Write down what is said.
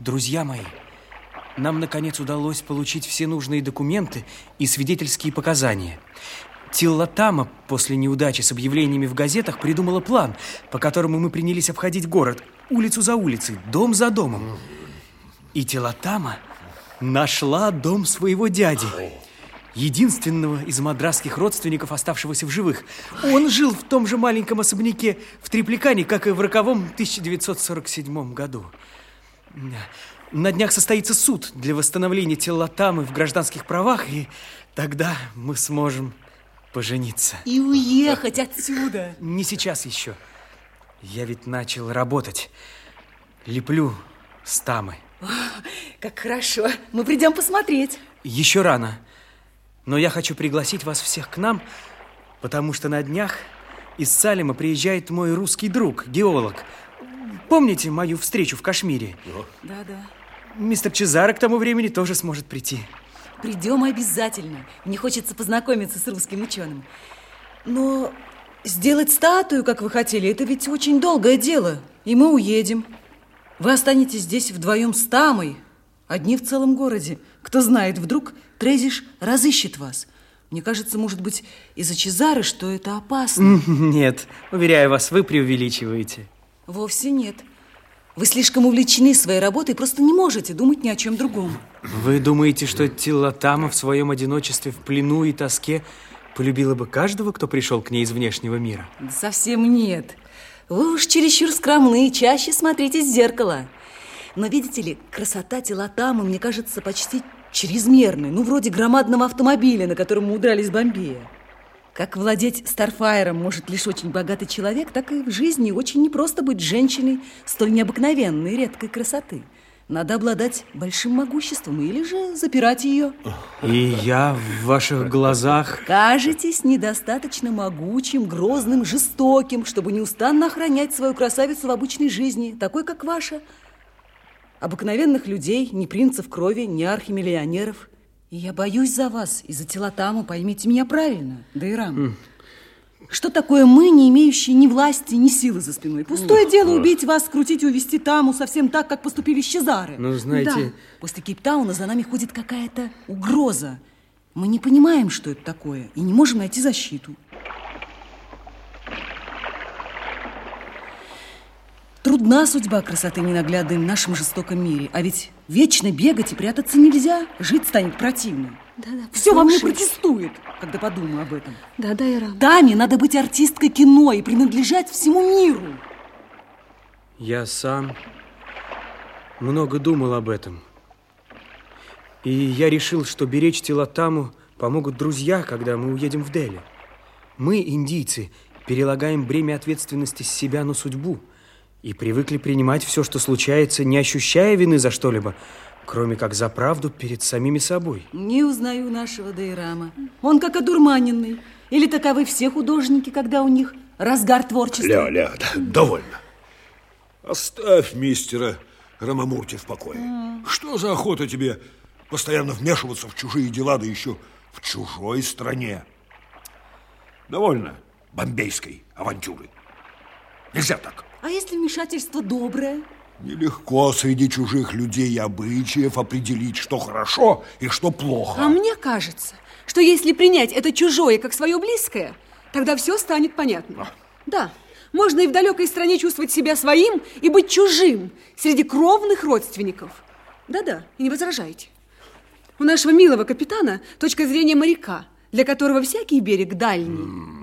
Друзья мои, нам, наконец, удалось получить все нужные документы и свидетельские показания. Тиллатама после неудачи с объявлениями в газетах придумала план, по которому мы принялись обходить город, улицу за улицей, дом за домом. И Тиллатама нашла дом своего дяди, единственного из мадрасских родственников, оставшегося в живых. Он жил в том же маленьком особняке в Трипликане, как и в роковом 1947 году. На днях состоится суд для восстановления Теллатамы в гражданских правах, и тогда мы сможем пожениться. И уехать отсюда. Не сейчас еще. Я ведь начал работать. Леплю стамы. О, как хорошо. Мы придем посмотреть. Еще рано. Но я хочу пригласить вас всех к нам, потому что на днях из Салима приезжает мой русский друг, геолог. Помните мою встречу в Кашмире? Да, да. Мистер Чезаро к тому времени тоже сможет прийти. Придем обязательно. Мне хочется познакомиться с русским ученым. Но сделать статую, как вы хотели, это ведь очень долгое дело. И мы уедем. Вы останетесь здесь вдвоем с Тамой, одни в целом городе. Кто знает, вдруг Трезиш разыщет вас. Мне кажется, может быть, из-за Чезары, что это опасно. Нет, уверяю вас, вы преувеличиваете. Вовсе нет. Вы слишком увлечены своей работой и просто не можете думать ни о чем другом. Вы думаете, что Тилатама в своем одиночестве, в плену и тоске полюбила бы каждого, кто пришел к ней из внешнего мира? Да совсем нет. Вы уж чересчур скромны чаще смотрите в зеркало. Но видите ли, красота Тилатамы, мне кажется, почти чрезмерной. Ну, вроде громадного автомобиля, на котором мы удрали из Бомбея. Как владеть Старфайером может лишь очень богатый человек, так и в жизни очень непросто быть женщиной столь необыкновенной редкой красоты. Надо обладать большим могуществом или же запирать ее. И я в ваших глазах... Кажетесь недостаточно могучим, грозным, жестоким, чтобы неустанно охранять свою красавицу в обычной жизни, такой, как ваша. Обыкновенных людей, ни принцев крови, ни архимиллионеров – и я боюсь за вас и за Телотаму, поймите меня правильно, Дайрам. Mm. Что такое мы, не имеющие ни власти, ни силы за спиной? Пустое mm. дело убить вас, скрутить и увести Таму совсем так, как поступили Щезары. Ну, знаете... Да, после Кейптауна за нами ходит какая-то угроза. Мы не понимаем, что это такое, и не можем найти защиту. Трудна судьба красоты ненаглядной в нашем жестоком мире. А ведь вечно бегать и прятаться нельзя. Жить станет противно. Да-да, Все во мне протестует, когда подумаю об этом. Да-да, Ира. Даме надо быть артисткой кино и принадлежать всему миру. Я сам много думал об этом. И я решил, что беречь Тилатаму помогут друзья, когда мы уедем в Дели. Мы, индийцы, перелагаем бремя ответственности с себя на судьбу – и привыкли принимать все, что случается, не ощущая вины за что-либо, кроме как за правду перед самими собой. Не узнаю нашего Дейрама. Он как одурманенный. Или таковы все художники, когда у них разгар творчества? Ля, ля, довольно. Оставь мистера Рамамурти в покое. Mm. Что за охота тебе постоянно вмешиваться в чужие дела, да еще в чужой стране? Довольно бомбейской авантюры. Нельзя так. А если вмешательство доброе? Нелегко среди чужих людей и обычаев определить, что хорошо и что плохо. А мне кажется, что если принять это чужое как свое близкое, тогда все станет понятно. А. Да, можно и в далекой стране чувствовать себя своим и быть чужим среди кровных родственников. Да-да, и не возражайте. У нашего милого капитана точка зрения моряка, для которого всякий берег дальний.